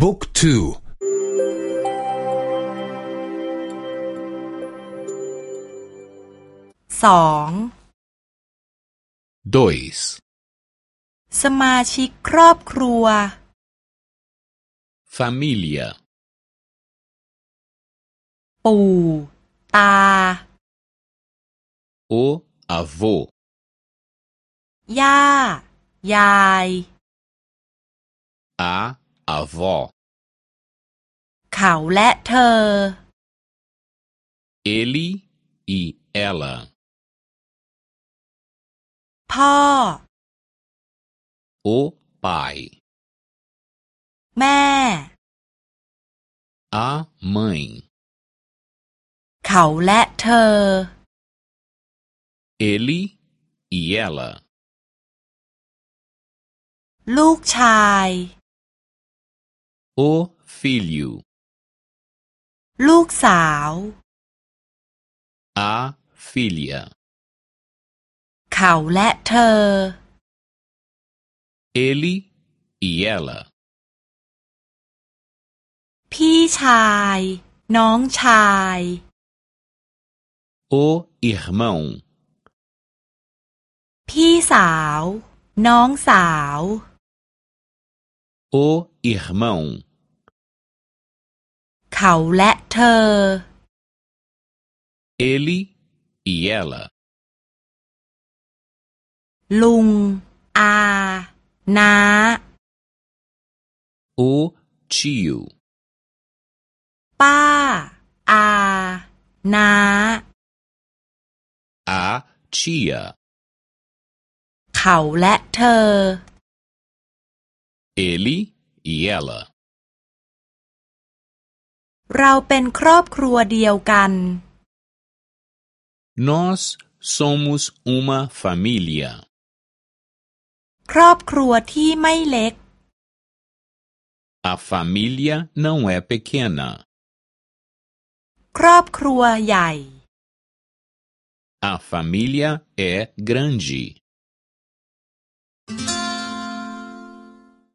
บุ๊กทูสอง dois สมาชิกครอบครัว família ปู่ ตา o avô ย่า ยาย a avó เขาและเธอ ele e ela พ่อ o pai แม่ a mãe เขาและเธอ ele e ela ลูกชาย o filho ลูกสาว a filha เขาและเธอ ele e ela พี่ชาย น้องชาย o irmão พี่สาว น้องสาว o irmão เขาและเธอ ele e ela ลุง อาน้า o tio ป้า อาน้า a tia เขาและเธอ ele e ela เราเป็นครอบครัวเดียวกัน nós somos uma família ครอบครัวที่ไม่เล็ก a família não é pequena ครอบครัวใหญ่ a família é grande